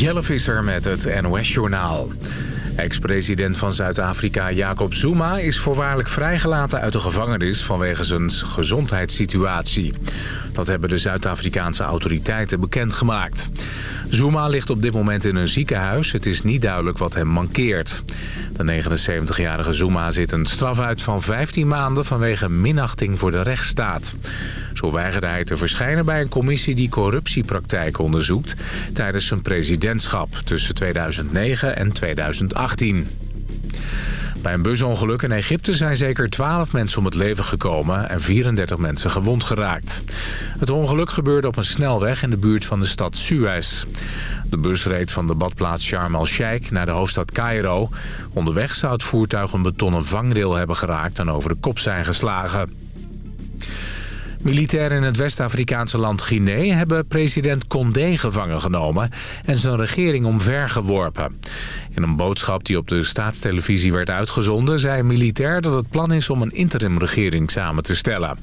Jelle Visser met het NOS-journaal. Ex-president van Zuid-Afrika Jacob Zuma is voorwaardelijk vrijgelaten uit de gevangenis vanwege zijn gezondheidssituatie. Dat hebben de Zuid-Afrikaanse autoriteiten bekendgemaakt. Zuma ligt op dit moment in een ziekenhuis. Het is niet duidelijk wat hem mankeert. De 79-jarige Zuma zit een straf uit van 15 maanden vanwege minachting voor de rechtsstaat. Zo weigerde hij te verschijnen bij een commissie die corruptiepraktijken onderzoekt... tijdens zijn presidentschap tussen 2009 en 2018. Bij een busongeluk in Egypte zijn zeker 12 mensen om het leven gekomen en 34 mensen gewond geraakt. Het ongeluk gebeurde op een snelweg in de buurt van de stad Suez. De bus reed van de badplaats Sharm el-Sheikh naar de hoofdstad Cairo. Onderweg zou het voertuig een betonnen vangrail hebben geraakt en over de kop zijn geslagen. Militairen in het West-Afrikaanse land Guinea hebben president Condé gevangen genomen en zijn regering omvergeworpen. In een boodschap die op de staatstelevisie werd uitgezonden zei een militair dat het plan is om een interimregering samen te stellen.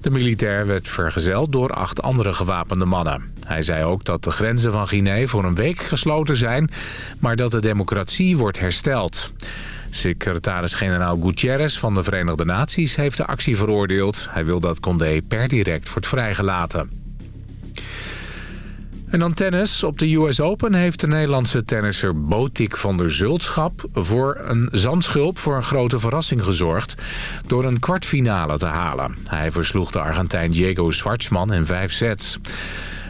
De militair werd vergezeld door acht andere gewapende mannen. Hij zei ook dat de grenzen van Guinea voor een week gesloten zijn, maar dat de democratie wordt hersteld. Secretaris-generaal Gutierrez van de Verenigde Naties heeft de actie veroordeeld. Hij wil dat Condé per direct wordt vrijgelaten. En dan tennis. Op de US Open heeft de Nederlandse tennisser Botik van der Zultschap... voor een zandschulp voor een grote verrassing gezorgd... door een kwartfinale te halen. Hij versloeg de Argentijn Diego Schwartzman in vijf sets.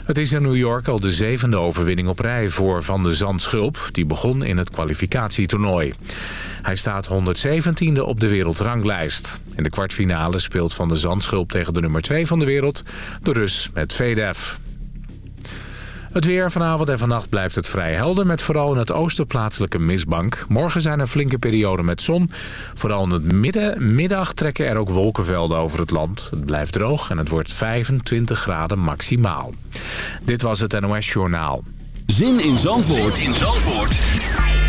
Het is in New York al de zevende overwinning op rij voor Van de Zandschulp... die begon in het kwalificatietoernooi. Hij staat 117e op de wereldranglijst. In de kwartfinale speelt Van de Zandschulp tegen de nummer 2 van de wereld... de Rus met Vedev. Het weer vanavond en vannacht blijft het vrij helder... met vooral in het oosten plaatselijke mistbank. Morgen zijn er flinke perioden met zon. Vooral in het midden, middag trekken er ook wolkenvelden over het land. Het blijft droog en het wordt 25 graden maximaal. Dit was het NOS Journaal. Zin in Zandvoort, zin in Zandvoort.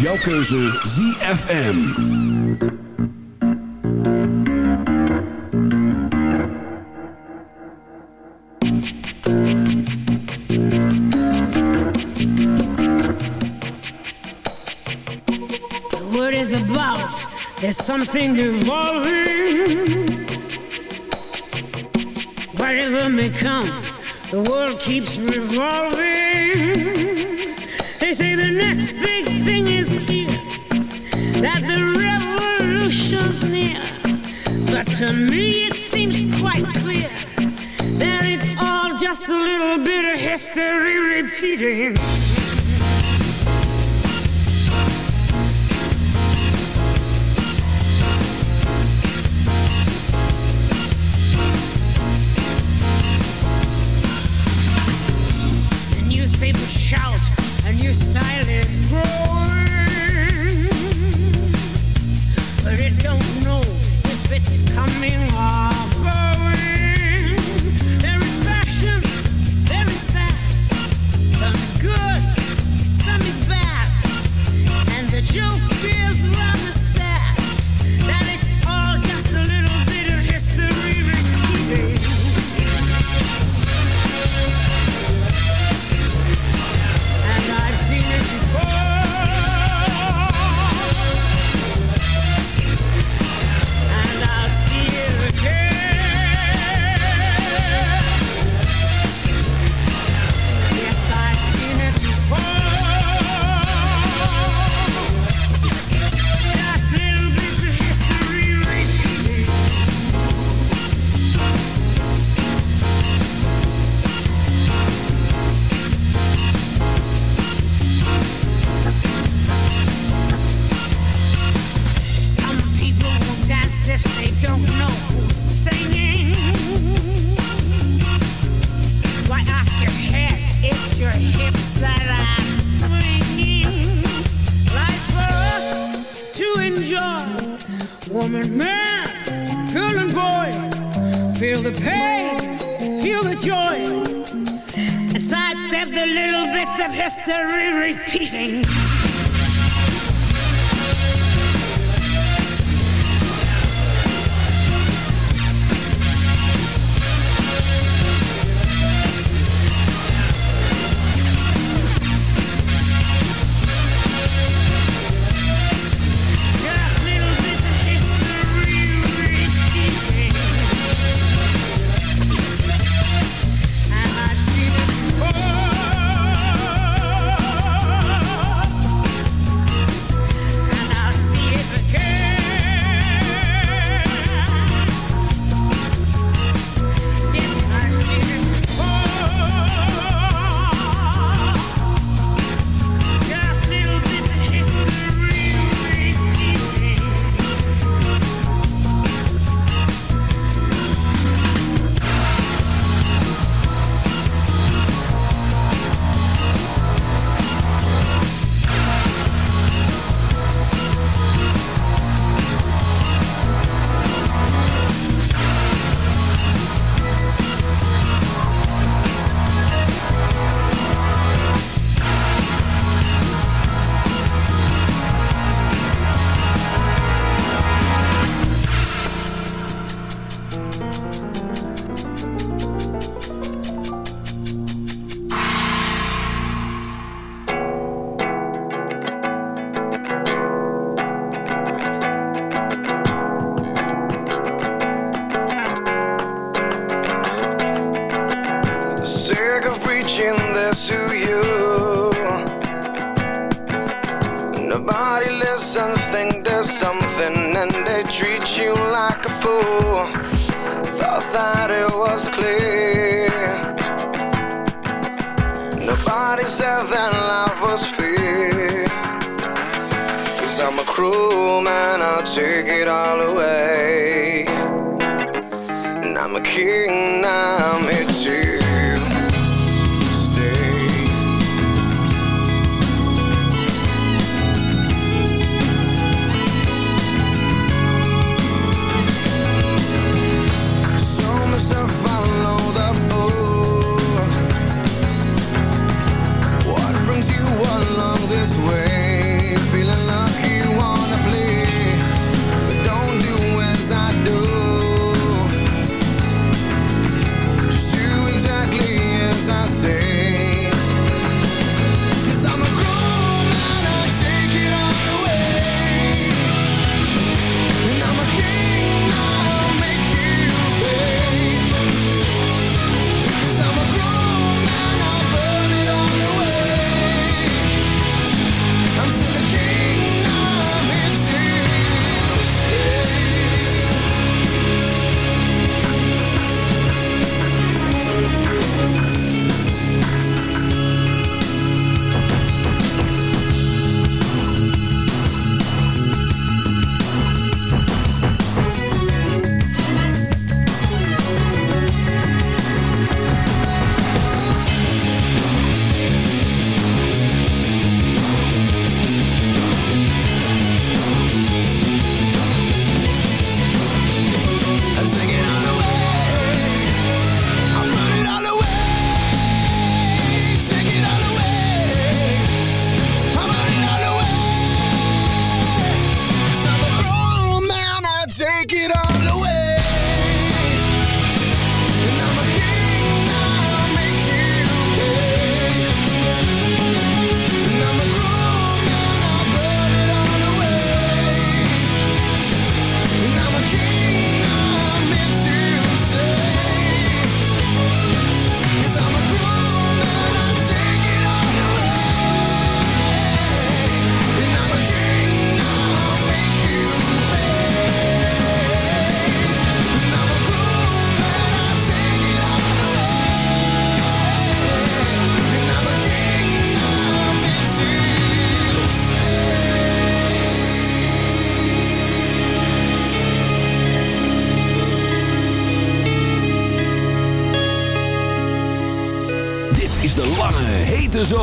is jouw keuze ZFM. There's something evolving people shout, a new style is growing. But it don't know if it's coming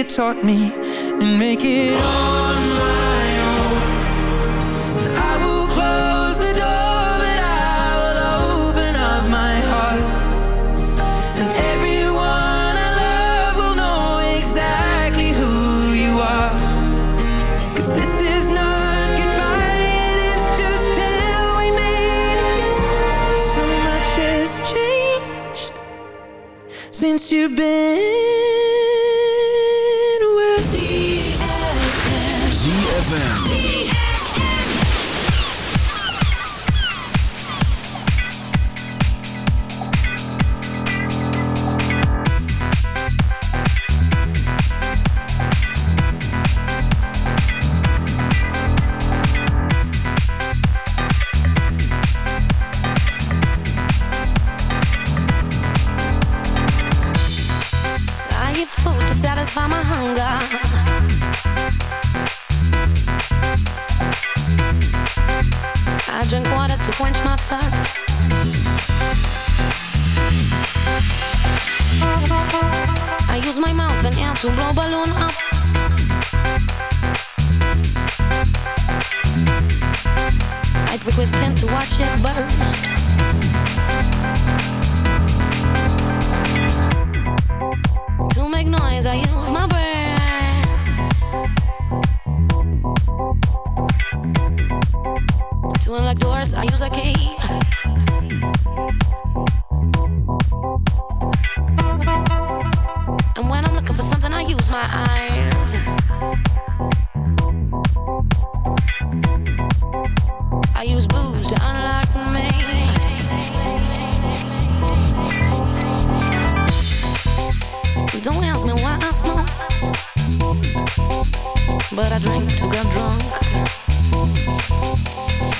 you taught me And make it on my own I will close the door, but I will open up my heart. And everyone I love will know exactly who you are. 'Cause this is not goodbye, it is just till we meet again. So much has changed since you've been make noise, I use my breath. To unlock doors, I use a key. And when I'm looking for something, I use my eyes.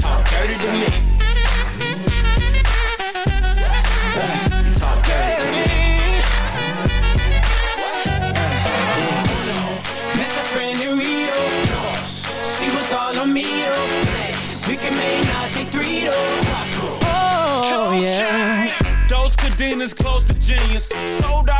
Talk dirty to me. talk dirty to me. Friend in Rio. She was all on me. We can make Oh yeah. Those cadenas close to genius. Sold out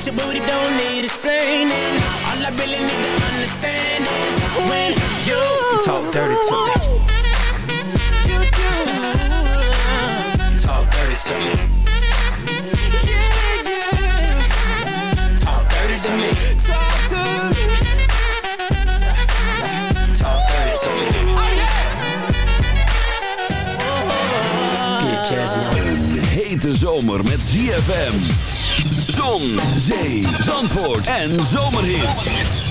But your booty don't need explaining. All I really need to understand is when you, You talk dirty to me. you do. You talk dirty to me. Yeah, yeah. Talk dirty to me. Talk to me. Talk dirty to me. Oh, Get jazzy. Een hete zomer met ZFM. Zon, zee, zandvoort en zomerhits.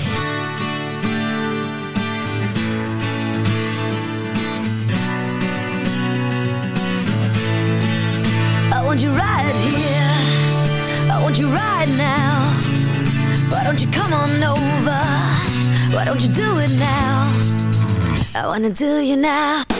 I want you right here. I want you right now. Why don't you come on over? Why don't you do it now? I wanna do you now.